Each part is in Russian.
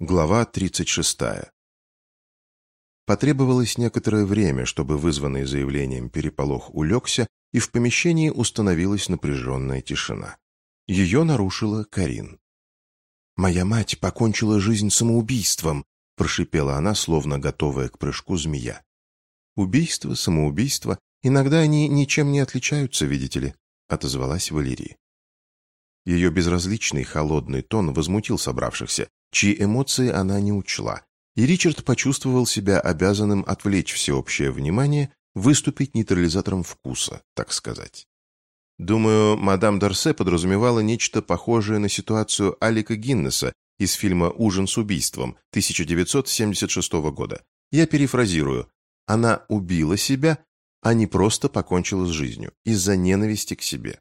Глава 36. Потребовалось некоторое время, чтобы вызванный заявлением переполох улегся, и в помещении установилась напряженная тишина. Ее нарушила Карин. «Моя мать покончила жизнь самоубийством», – прошипела она, словно готовая к прыжку змея. «Убийство, самоубийство, иногда они ничем не отличаются, видите ли», – отозвалась Валерия. Ее безразличный холодный тон возмутил собравшихся, чьи эмоции она не учла, и Ричард почувствовал себя обязанным отвлечь всеобщее внимание, выступить нейтрализатором вкуса, так сказать. Думаю, мадам Дарсе подразумевала нечто похожее на ситуацию Алика Гиннеса из фильма «Ужин с убийством» 1976 года. Я перефразирую. Она убила себя, а не просто покончила с жизнью, из-за ненависти к себе.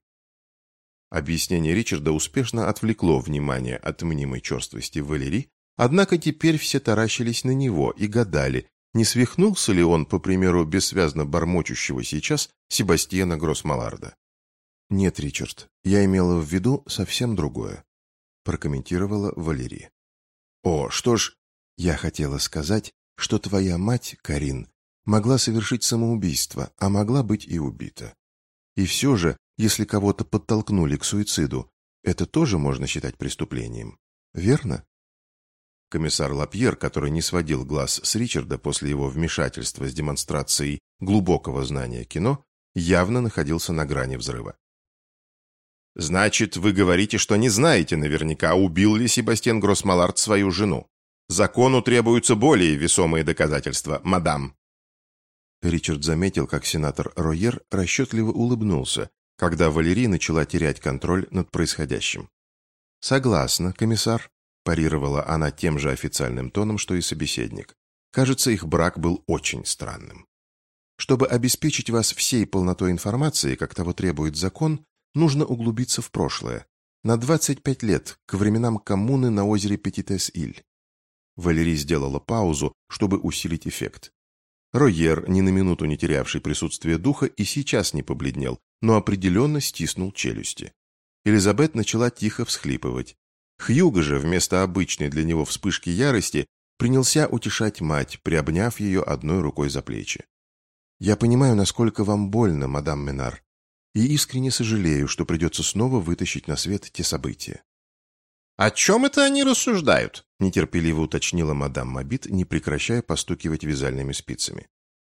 Объяснение Ричарда успешно отвлекло внимание от мнимой черствости Валерии, однако теперь все таращились на него и гадали, не свихнулся ли он, по примеру бессвязно бормочущего сейчас Себастьяна Гроссмаларда. «Нет, Ричард, я имела в виду совсем другое», прокомментировала Валерия. «О, что ж, я хотела сказать, что твоя мать, Карин, могла совершить самоубийство, а могла быть и убита. И все же если кого-то подтолкнули к суициду, это тоже можно считать преступлением. Верно? Комиссар Лапьер, который не сводил глаз с Ричарда после его вмешательства с демонстрацией глубокого знания кино, явно находился на грани взрыва. «Значит, вы говорите, что не знаете наверняка, убил ли Себастьян Гроссмалард свою жену. Закону требуются более весомые доказательства, мадам». Ричард заметил, как сенатор Ройер расчетливо улыбнулся, когда Валерий начала терять контроль над происходящим. «Согласна, комиссар», – парировала она тем же официальным тоном, что и собеседник. Кажется, их брак был очень странным. Чтобы обеспечить вас всей полнотой информации, как того требует закон, нужно углубиться в прошлое. На 25 лет, к временам коммуны на озере Петитес-Иль. Валерий сделала паузу, чтобы усилить эффект. Ройер, ни на минуту не терявший присутствие духа, и сейчас не побледнел, но определенно стиснул челюсти. Элизабет начала тихо всхлипывать. Хьюго же, вместо обычной для него вспышки ярости, принялся утешать мать, приобняв ее одной рукой за плечи. «Я понимаю, насколько вам больно, мадам Менар, и искренне сожалею, что придется снова вытащить на свет те события». «О чем это они рассуждают?» – нетерпеливо уточнила мадам Мобит, не прекращая постукивать вязальными спицами.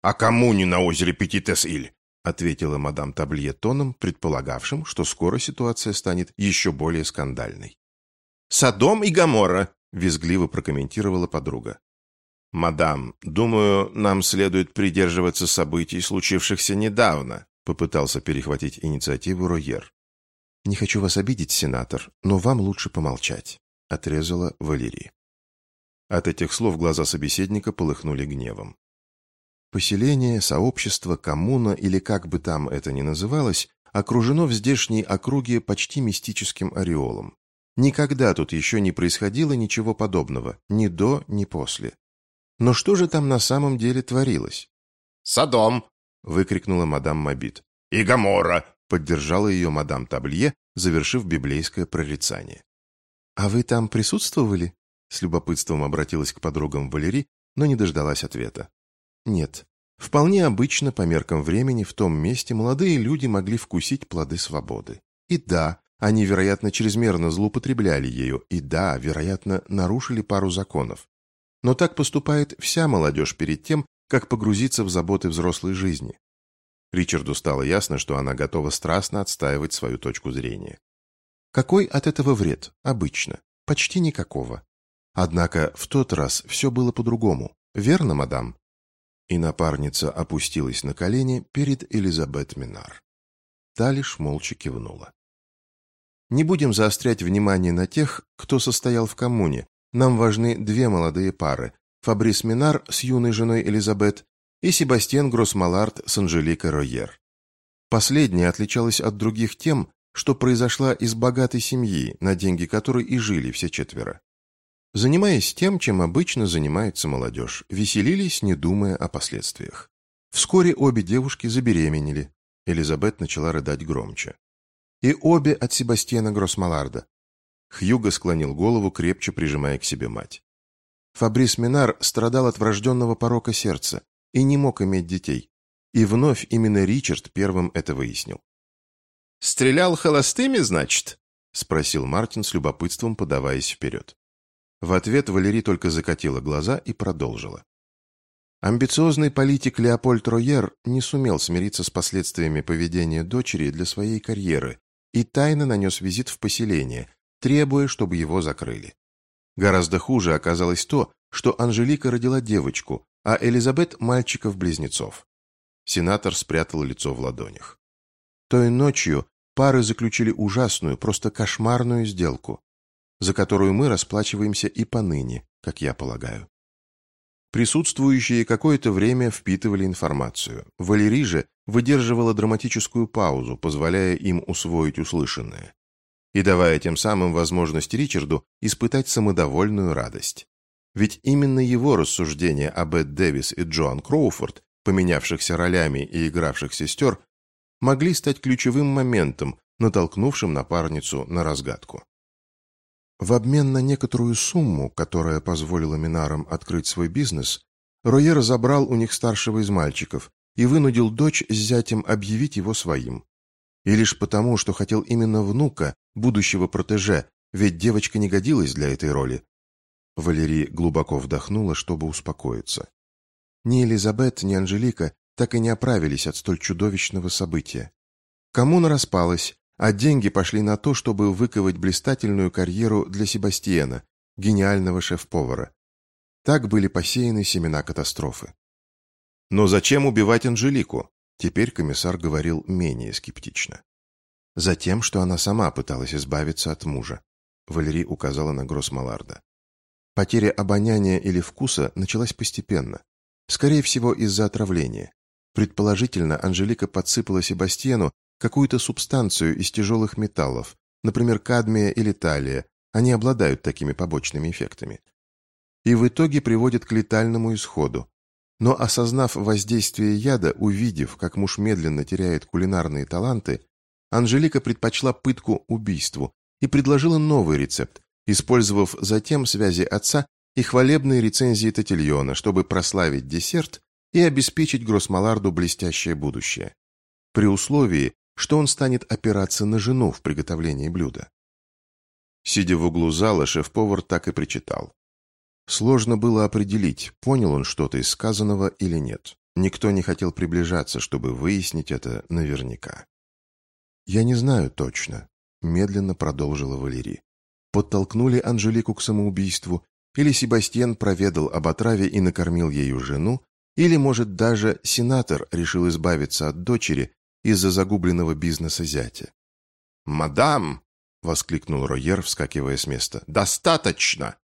«О коммуне на озере Петитес-Иль. — ответила мадам Таблье тоном, предполагавшим, что скоро ситуация станет еще более скандальной. «Содом и Гоморра!» — визгливо прокомментировала подруга. «Мадам, думаю, нам следует придерживаться событий, случившихся недавно», — попытался перехватить инициативу Ройер. «Не хочу вас обидеть, сенатор, но вам лучше помолчать», — отрезала Валерия. От этих слов глаза собеседника полыхнули гневом. Поселение, сообщество, коммуна или как бы там это ни называлось, окружено в здешней округе почти мистическим ореолом. Никогда тут еще не происходило ничего подобного, ни до, ни после. Но что же там на самом деле творилось? «Содом!» — выкрикнула мадам Мобит. «И Гамора!» — поддержала ее мадам Таблье, завершив библейское прорицание. «А вы там присутствовали?» — с любопытством обратилась к подругам Валерий, но не дождалась ответа. Нет. Вполне обычно по меркам времени в том месте молодые люди могли вкусить плоды свободы. И да, они, вероятно, чрезмерно злоупотребляли ею, и да, вероятно, нарушили пару законов. Но так поступает вся молодежь перед тем, как погрузиться в заботы взрослой жизни. Ричарду стало ясно, что она готова страстно отстаивать свою точку зрения. Какой от этого вред? Обычно. Почти никакого. Однако в тот раз все было по-другому. Верно, мадам? И напарница опустилась на колени перед Элизабет Минар. Та лишь молча кивнула. Не будем заострять внимание на тех, кто состоял в коммуне. Нам важны две молодые пары – Фабрис Минар с юной женой Элизабет и Себастьян Гроссмалард с Анжеликой Ройер. Последняя отличалась от других тем, что произошла из богатой семьи, на деньги которой и жили все четверо занимаясь тем, чем обычно занимается молодежь, веселились, не думая о последствиях. Вскоре обе девушки забеременели. Элизабет начала рыдать громче. И обе от Себастьяна Гроссмаларда. Хьюго склонил голову, крепче прижимая к себе мать. Фабрис Минар страдал от врожденного порока сердца и не мог иметь детей. И вновь именно Ричард первым это выяснил. «Стрелял холостыми, значит?» — спросил Мартин с любопытством, подаваясь вперед. В ответ Валерий только закатила глаза и продолжила. Амбициозный политик Леопольд Ройер не сумел смириться с последствиями поведения дочери для своей карьеры и тайно нанес визит в поселение, требуя, чтобы его закрыли. Гораздо хуже оказалось то, что Анжелика родила девочку, а Элизабет – мальчиков-близнецов. Сенатор спрятал лицо в ладонях. Той ночью пары заключили ужасную, просто кошмарную сделку, за которую мы расплачиваемся и поныне, как я полагаю. Присутствующие какое-то время впитывали информацию. Валерий же выдерживала драматическую паузу, позволяя им усвоить услышанное. И давая тем самым возможность Ричарду испытать самодовольную радость. Ведь именно его рассуждения об Эд Дэвис и Джоан Кроуфорд, поменявшихся ролями и игравших сестер, могли стать ключевым моментом, натолкнувшим напарницу на разгадку. В обмен на некоторую сумму, которая позволила Минарам открыть свой бизнес, Ройер забрал у них старшего из мальчиков и вынудил дочь с зятем объявить его своим. И лишь потому, что хотел именно внука, будущего протеже, ведь девочка не годилась для этой роли. Валерий глубоко вдохнула, чтобы успокоиться. Ни Элизабет, ни Анжелика так и не оправились от столь чудовищного события. Коммуна распалась, а деньги пошли на то, чтобы выковать блистательную карьеру для Себастьена, гениального шеф-повара. Так были посеяны семена катастрофы. Но зачем убивать Анжелику? Теперь комиссар говорил менее скептично. Затем, что она сама пыталась избавиться от мужа. Валерий указала на Гроссмаларда. Потеря обоняния или вкуса началась постепенно. Скорее всего, из-за отравления. Предположительно, Анжелика подсыпала Себастьену какую-то субстанцию из тяжелых металлов, например, кадмия или талия, они обладают такими побочными эффектами. И в итоге приводят к летальному исходу. Но осознав воздействие яда, увидев, как муж медленно теряет кулинарные таланты, Анжелика предпочла пытку убийству и предложила новый рецепт, использовав затем связи отца и хвалебные рецензии Татильона, чтобы прославить десерт и обеспечить Гроссмаларду блестящее будущее. При условии, что он станет опираться на жену в приготовлении блюда. Сидя в углу зала, шеф-повар так и причитал. Сложно было определить, понял он что-то из сказанного или нет. Никто не хотел приближаться, чтобы выяснить это наверняка. «Я не знаю точно», — медленно продолжила Валерий. «Подтолкнули Анжелику к самоубийству, или Себастьян проведал об отраве и накормил ею жену, или, может, даже сенатор решил избавиться от дочери из-за загубленного бизнеса зятя. «Мадам!» — воскликнул Ройер, вскакивая с места. «Достаточно!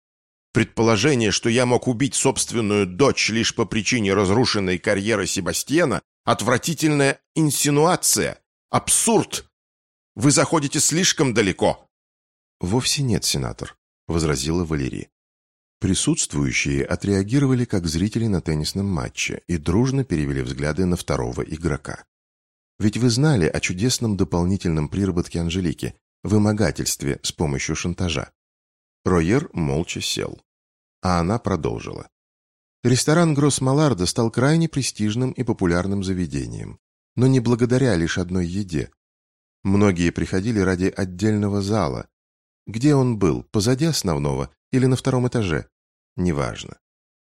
Предположение, что я мог убить собственную дочь лишь по причине разрушенной карьеры Себастьена — отвратительная инсинуация! Абсурд! Вы заходите слишком далеко!» «Вовсе нет, сенатор», — возразила Валерия. Присутствующие отреагировали как зрители на теннисном матче и дружно перевели взгляды на второго игрока. Ведь вы знали о чудесном дополнительном приработке Анжелики, вымогательстве с помощью шантажа. Ройер молча сел. А она продолжила. Ресторан Гросс-Маларда стал крайне престижным и популярным заведением, но не благодаря лишь одной еде. Многие приходили ради отдельного зала. Где он был, позади основного или на втором этаже? Неважно.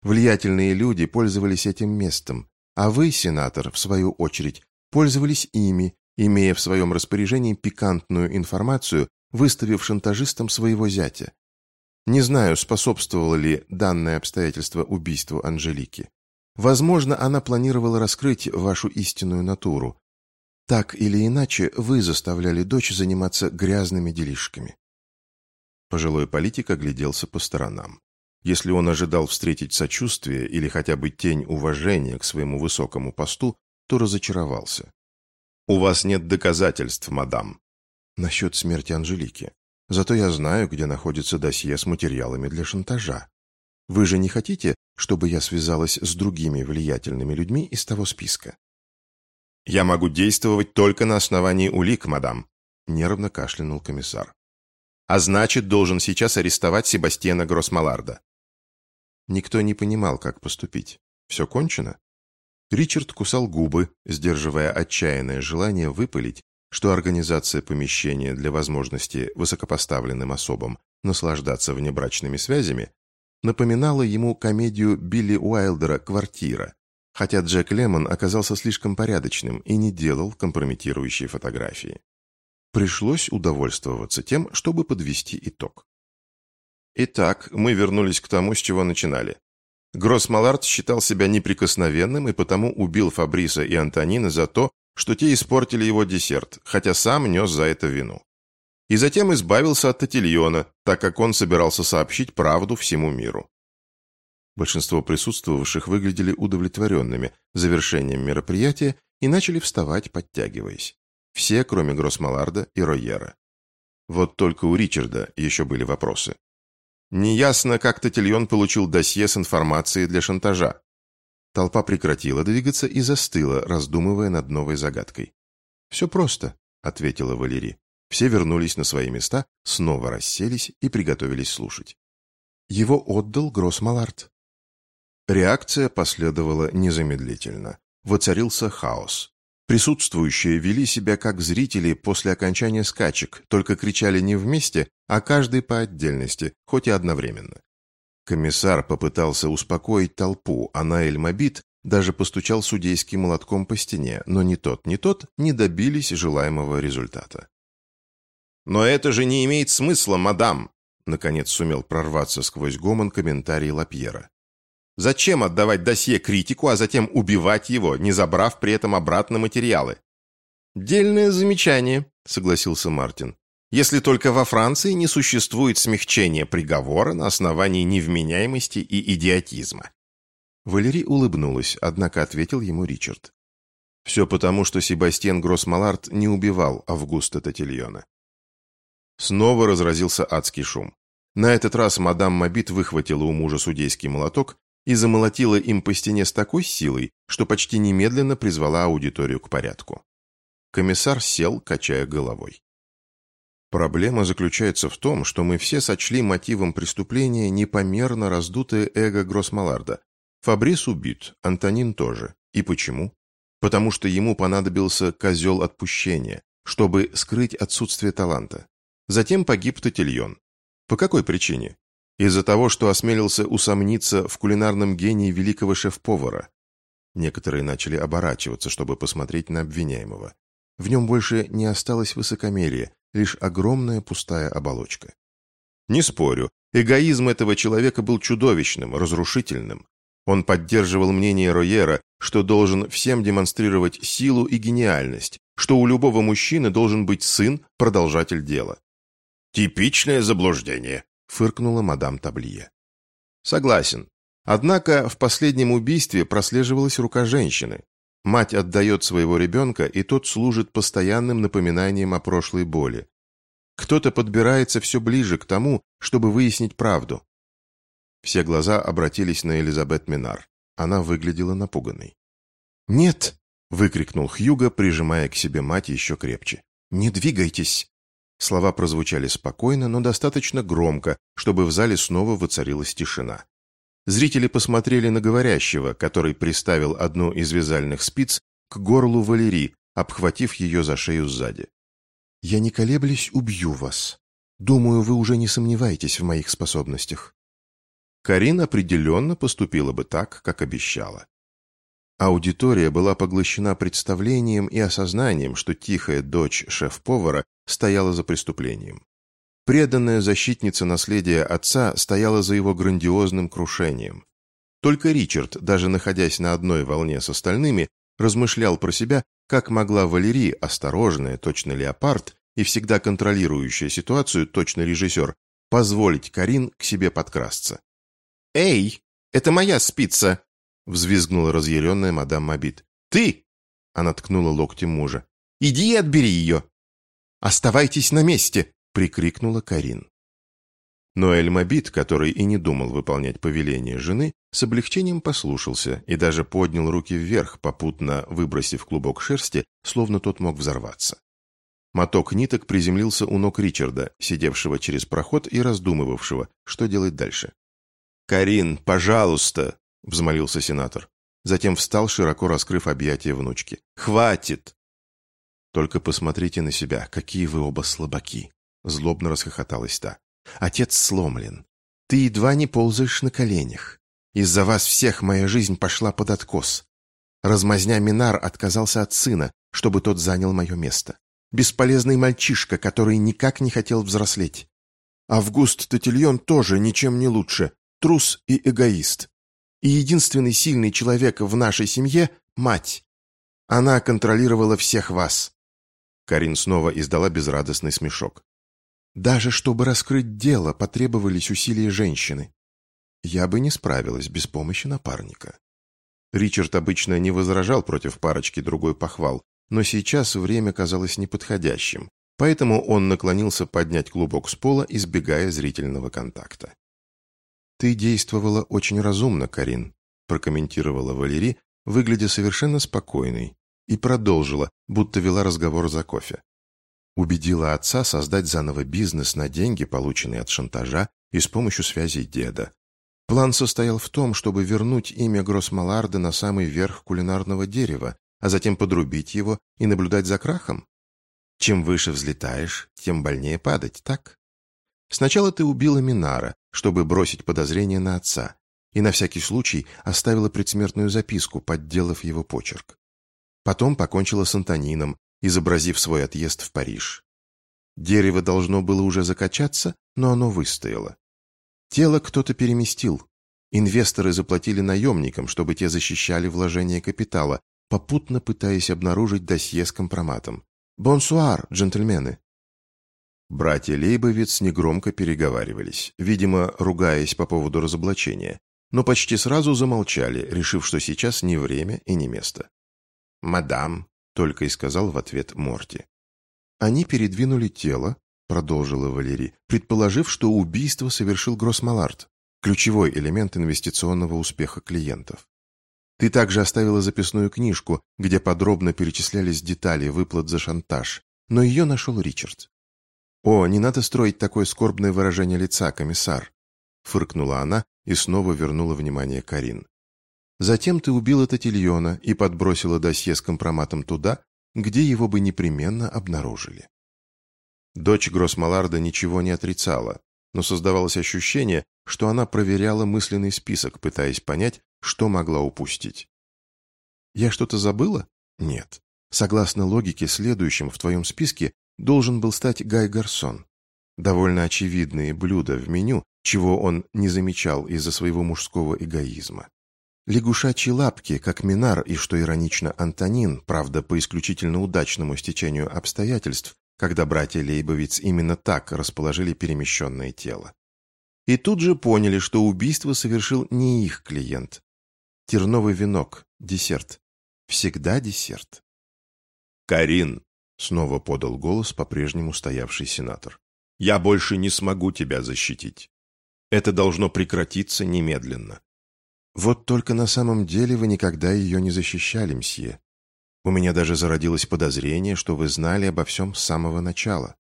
Влиятельные люди пользовались этим местом, а вы, сенатор, в свою очередь, пользовались ими, имея в своем распоряжении пикантную информацию, выставив шантажистом своего зятя. Не знаю, способствовало ли данное обстоятельство убийству Анжелики. Возможно, она планировала раскрыть вашу истинную натуру. Так или иначе, вы заставляли дочь заниматься грязными делишками. Пожилой политик огляделся по сторонам. Если он ожидал встретить сочувствие или хотя бы тень уважения к своему высокому посту, то разочаровался. «У вас нет доказательств, мадам». «Насчет смерти Анжелики. Зато я знаю, где находится досье с материалами для шантажа. Вы же не хотите, чтобы я связалась с другими влиятельными людьми из того списка?» «Я могу действовать только на основании улик, мадам», — нервно кашлянул комиссар. «А значит, должен сейчас арестовать Себастьяна Гроссмаларда». Никто не понимал, как поступить. Все кончено? Ричард кусал губы, сдерживая отчаянное желание выпалить, что организация помещения для возможности высокопоставленным особам наслаждаться внебрачными связями напоминала ему комедию Билли Уайлдера «Квартира», хотя Джек Лемон оказался слишком порядочным и не делал компрометирующие фотографии. Пришлось удовольствоваться тем, чтобы подвести итог. Итак, мы вернулись к тому, с чего начинали. Гроссмаларт считал себя неприкосновенным и потому убил Фабриса и Антонина за то, что те испортили его десерт, хотя сам нес за это вину. И затем избавился от Татильона, так как он собирался сообщить правду всему миру. Большинство присутствовавших выглядели удовлетворенными завершением мероприятия и начали вставать, подтягиваясь. Все, кроме Гроссмаларда и Ройера. Вот только у Ричарда еще были вопросы. Неясно, как Татильон получил досье с информацией для шантажа. Толпа прекратила двигаться и застыла, раздумывая над новой загадкой. «Все просто», — ответила Валерий. Все вернулись на свои места, снова расселись и приготовились слушать. Его отдал Гроссмаларт. Реакция последовала незамедлительно. Воцарился хаос. Присутствующие вели себя как зрители после окончания скачек, только кричали не вместе, а каждый по отдельности, хоть и одновременно. Комиссар попытался успокоить толпу, а Наэль Мобит даже постучал судейским молотком по стене, но ни тот, ни тот не добились желаемого результата. «Но это же не имеет смысла, мадам!» Наконец сумел прорваться сквозь гомон комментарий Лапьера. Зачем отдавать досье критику, а затем убивать его, не забрав при этом обратно материалы? «Дельное замечание», — согласился Мартин. «Если только во Франции не существует смягчения приговора на основании невменяемости и идиотизма». Валерий улыбнулась, однако ответил ему Ричард. Все потому, что Себастьян Гроссмаларт не убивал Августа Татильона. Снова разразился адский шум. На этот раз мадам Мобит выхватила у мужа судейский молоток и замолотила им по стене с такой силой, что почти немедленно призвала аудиторию к порядку. Комиссар сел, качая головой. Проблема заключается в том, что мы все сочли мотивом преступления непомерно раздутое эго Гроссмаларда. Фабрис убит, Антонин тоже. И почему? Потому что ему понадобился козел отпущения, чтобы скрыть отсутствие таланта. Затем погиб Татильон. По какой причине? Из-за того, что осмелился усомниться в кулинарном гении великого шеф-повара. Некоторые начали оборачиваться, чтобы посмотреть на обвиняемого. В нем больше не осталось высокомерия, лишь огромная пустая оболочка. Не спорю, эгоизм этого человека был чудовищным, разрушительным. Он поддерживал мнение Ройера, что должен всем демонстрировать силу и гениальность, что у любого мужчины должен быть сын, продолжатель дела. Типичное заблуждение, фыркнула мадам Таблие. Согласен. Однако в последнем убийстве прослеживалась рука женщины. Мать отдает своего ребенка, и тот служит постоянным напоминанием о прошлой боли. Кто-то подбирается все ближе к тому, чтобы выяснить правду. Все глаза обратились на Элизабет Минар. Она выглядела напуганной. «Нет!» — выкрикнул Хьюго, прижимая к себе мать еще крепче. «Не двигайтесь!» Слова прозвучали спокойно, но достаточно громко, чтобы в зале снова воцарилась тишина. Зрители посмотрели на говорящего, который приставил одну из вязальных спиц к горлу Валерии, обхватив ее за шею сзади. «Я не колеблюсь, убью вас. Думаю, вы уже не сомневаетесь в моих способностях». Карин определенно поступила бы так, как обещала. Аудитория была поглощена представлением и осознанием, что тихая дочь шеф-повара стояла за преступлением. Преданная защитница наследия отца стояла за его грандиозным крушением. Только Ричард, даже находясь на одной волне с остальными, размышлял про себя, как могла Валерий, осторожная, точно леопард, и всегда контролирующая ситуацию, точно режиссер, позволить Карин к себе подкрасться. «Эй, это моя спица!» взвизгнула разъяренная мадам Мобит. «Ты!» — она ткнула локтем мужа. «Иди и отбери ее!» «Оставайтесь на месте!» — прикрикнула Карин. Но Эль-Мобит, который и не думал выполнять повеление жены, с облегчением послушался и даже поднял руки вверх, попутно выбросив клубок шерсти, словно тот мог взорваться. Моток ниток приземлился у ног Ричарда, сидевшего через проход и раздумывавшего, что делать дальше. «Карин, пожалуйста!» — взмолился сенатор. Затем встал, широко раскрыв объятия внучки. «Хватит!» «Только посмотрите на себя, какие вы оба слабаки!» Злобно расхохоталась та. «Отец сломлен. Ты едва не ползаешь на коленях. Из-за вас всех моя жизнь пошла под откос. Размазня Минар отказался от сына, чтобы тот занял мое место. Бесполезный мальчишка, который никак не хотел взрослеть. Август Татильон тоже ничем не лучше, трус и эгоист. И единственный сильный человек в нашей семье – мать. Она контролировала всех вас. Карин снова издала безрадостный смешок. Даже чтобы раскрыть дело, потребовались усилия женщины. Я бы не справилась без помощи напарника. Ричард обычно не возражал против парочки другой похвал, но сейчас время казалось неподходящим, поэтому он наклонился поднять клубок с пола, избегая зрительного контакта. «Ты действовала очень разумно, Карин», прокомментировала Валерий, выглядя совершенно спокойной, и продолжила, будто вела разговор за кофе. Убедила отца создать заново бизнес на деньги, полученные от шантажа и с помощью связей деда. План состоял в том, чтобы вернуть имя Гроссмаларда на самый верх кулинарного дерева, а затем подрубить его и наблюдать за крахом? Чем выше взлетаешь, тем больнее падать, так? Сначала ты убила Минара, чтобы бросить подозрение на отца, и на всякий случай оставила предсмертную записку, подделав его почерк. Потом покончила с Антонином, изобразив свой отъезд в Париж. Дерево должно было уже закачаться, но оно выстояло. Тело кто-то переместил. Инвесторы заплатили наемникам, чтобы те защищали вложение капитала, попутно пытаясь обнаружить досье с компроматом. «Бонсуар, джентльмены!» Братья Лейбовиц негромко переговаривались, видимо, ругаясь по поводу разоблачения, но почти сразу замолчали, решив, что сейчас не время и не место. «Мадам», — только и сказал в ответ Морти. Они передвинули тело, продолжила Валерий, предположив, что убийство совершил Гроссмалард, ключевой элемент инвестиционного успеха клиентов. Ты также оставила записную книжку, где подробно перечислялись детали выплат за шантаж, но ее нашел Ричард. «О, не надо строить такое скорбное выражение лица, комиссар!» Фыркнула она и снова вернула внимание Карин. «Затем ты убила Татильона и подбросила досье с компроматом туда, где его бы непременно обнаружили». Дочь Гроссмаларда ничего не отрицала, но создавалось ощущение, что она проверяла мысленный список, пытаясь понять, что могла упустить. Я что-то забыла? Нет. Согласно логике, следующим в твоем списке должен был стать Гай Гарсон. Довольно очевидные блюда в меню, чего он не замечал из-за своего мужского эгоизма. Лягушачьи лапки, как Минар и, что иронично, Антонин, правда, по исключительно удачному стечению обстоятельств, когда братья Лейбовиц именно так расположили перемещенное тело. И тут же поняли, что убийство совершил не их клиент. Терновый венок, десерт. Всегда десерт. «Карин!» — снова подал голос по-прежнему стоявший сенатор. «Я больше не смогу тебя защитить. Это должно прекратиться немедленно». «Вот только на самом деле вы никогда ее не защищали, мсье. У меня даже зародилось подозрение, что вы знали обо всем с самого начала».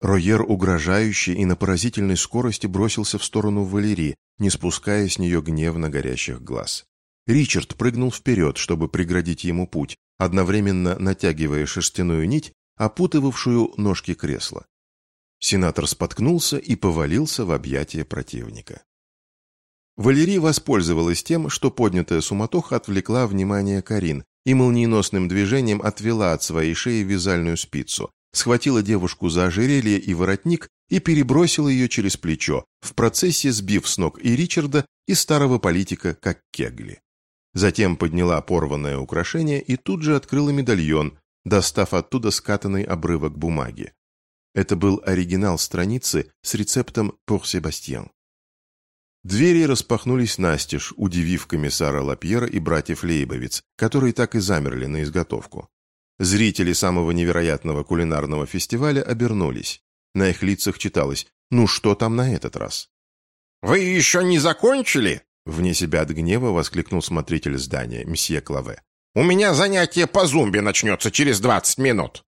Ройер угрожающе и на поразительной скорости бросился в сторону Валерии, не спуская с нее гневно горящих глаз. Ричард прыгнул вперед, чтобы преградить ему путь, одновременно натягивая шерстяную нить, опутывавшую ножки кресла. Сенатор споткнулся и повалился в объятия противника. Валерий воспользовалась тем, что поднятая суматоха отвлекла внимание Карин и молниеносным движением отвела от своей шеи вязальную спицу, схватила девушку за ожерелье и воротник и перебросила ее через плечо, в процессе сбив с ног и Ричарда, и старого политика, как кегли. Затем подняла порванное украшение и тут же открыла медальон, достав оттуда скатанный обрывок бумаги. Это был оригинал страницы с рецептом «Пор Себастьян». Двери распахнулись настежь, удивив комиссара Лапьера и братьев Лейбовиц, которые так и замерли на изготовку. Зрители самого невероятного кулинарного фестиваля обернулись. На их лицах читалось «Ну что там на этот раз?» «Вы еще не закончили?» Вне себя от гнева воскликнул смотритель здания, месье Клаве. «У меня занятие по зумби начнется через двадцать минут».